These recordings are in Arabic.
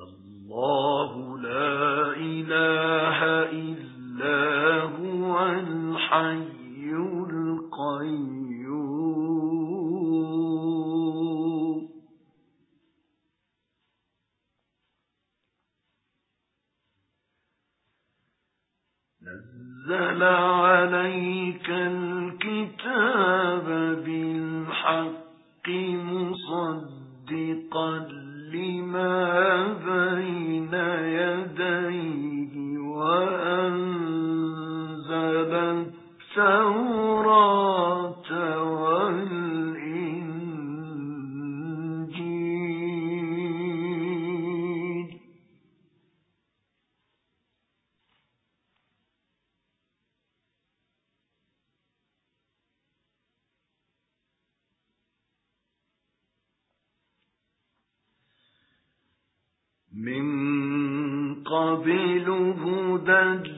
الله لا إله إلا هو الحي القيوم. نزل عليك الكتاب بالحق مصدقا قبل هدى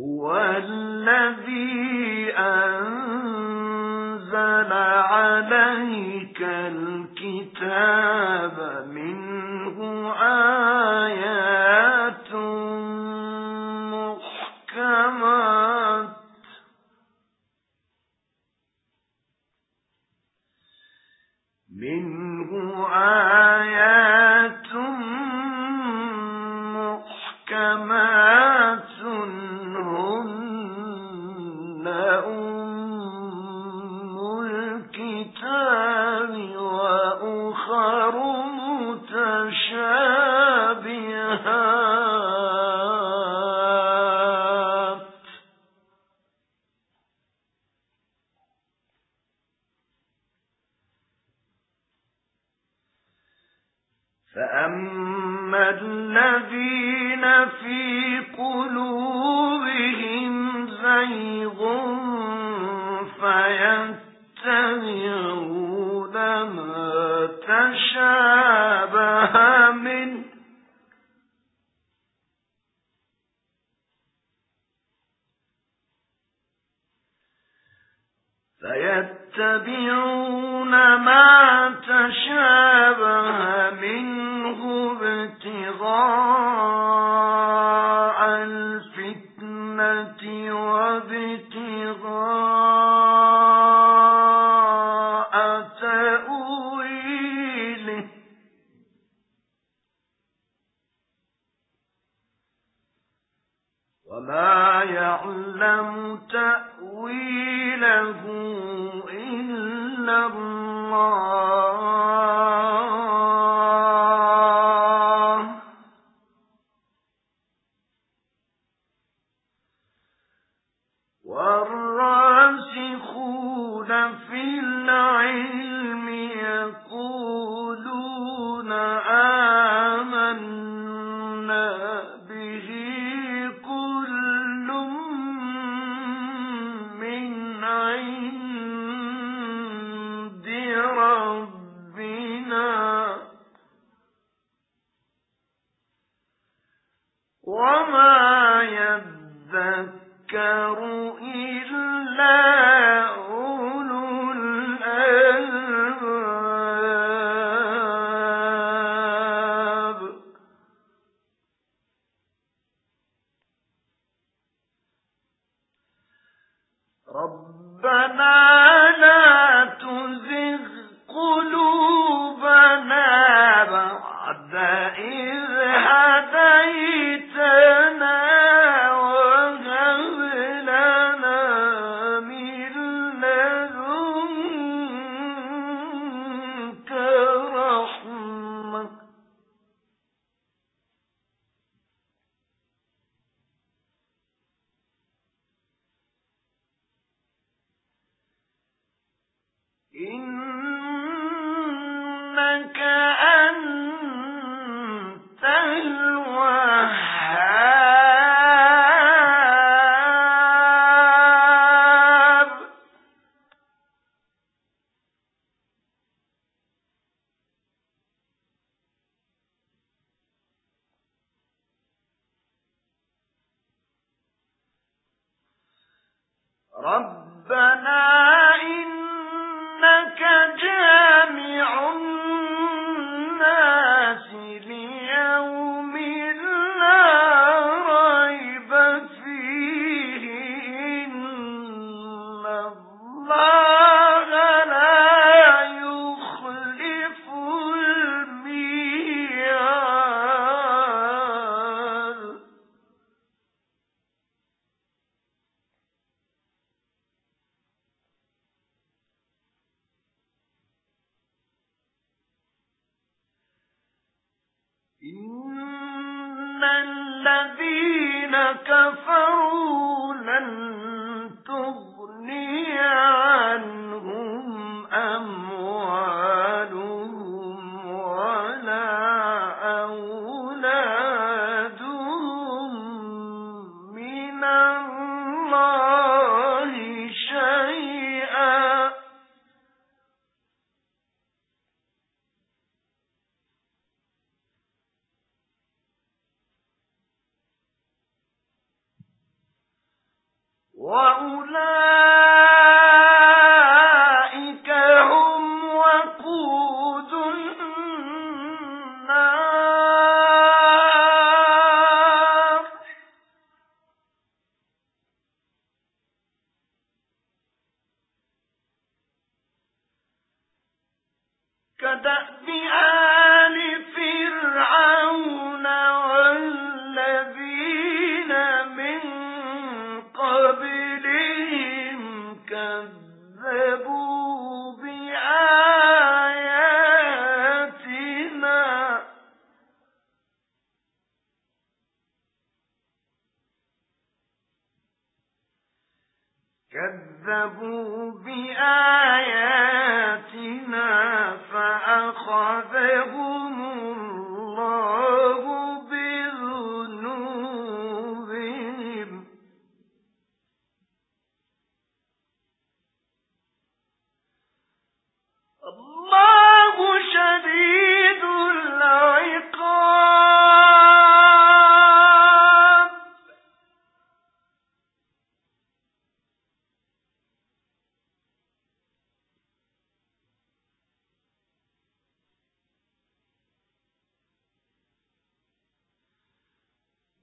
هو الذي أنزل عليك الكتاب فأما الذين في قلوبهم زيغ فيتبعون فيتبعون ما تشابه منه ابتغاء الفتنة وابتغاء تأويله. وما يعلم تأويله له إلا الله كان إِنَّ الَّذِينَ كَفَرُوا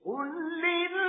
قل لله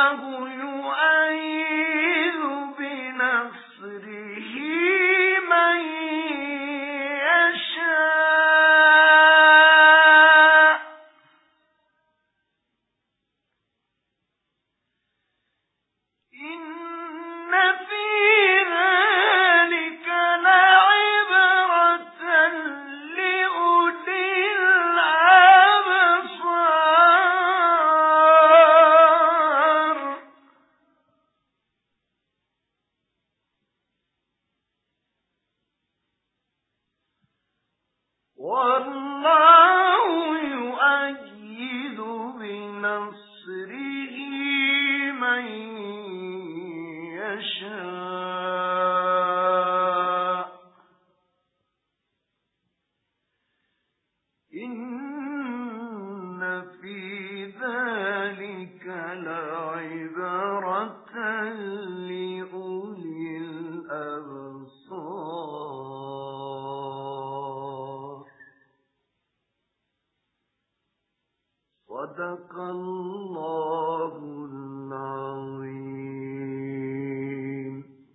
الله